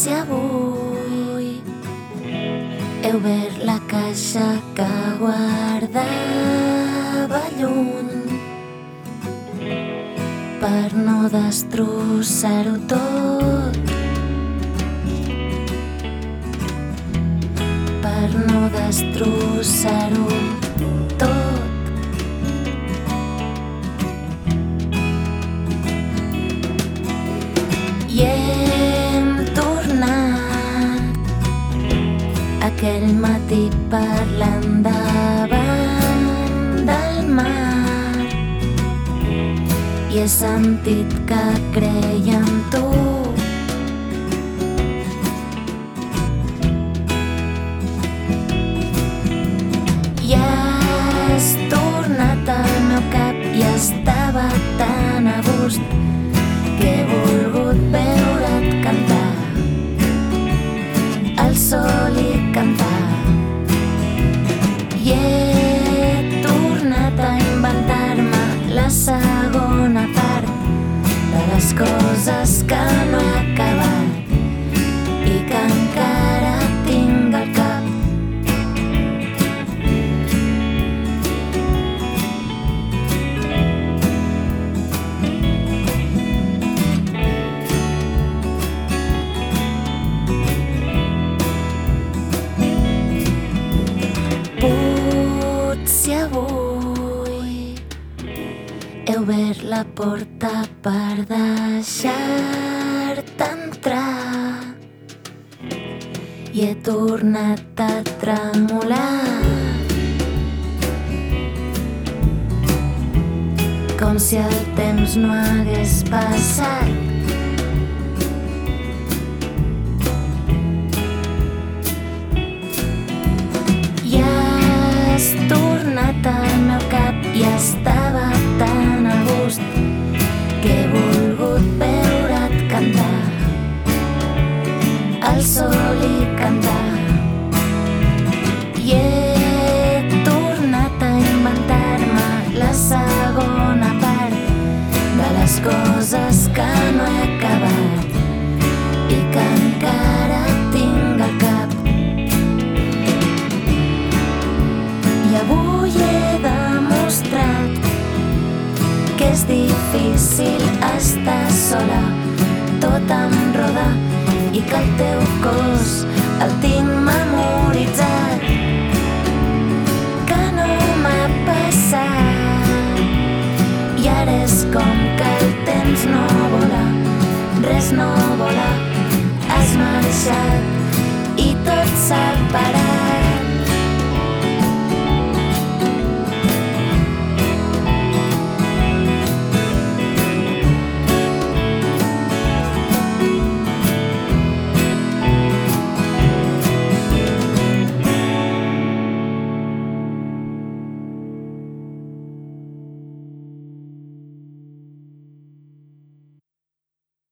si avui he obert la caixa que guardava lluny per no destrossar-ho tot per no destrossar-ho tot aquell matí parlant davant del mar. I he sentit que creia en tu segona part de les coses que no he obert la porta per deixar-te entrar. I he tornat a tremolar. Com si el temps no hagués passat al sol i cantar. I he tornat a inventar-me la segona part de les coses que no he acabat i que encara tinc al cap. I avui he demostrat que és difícil estar sola, tot em roda i que el teu cos el tinc memoritzat. Que no m'ha passat i ara és com que el temps no vola, res no vola,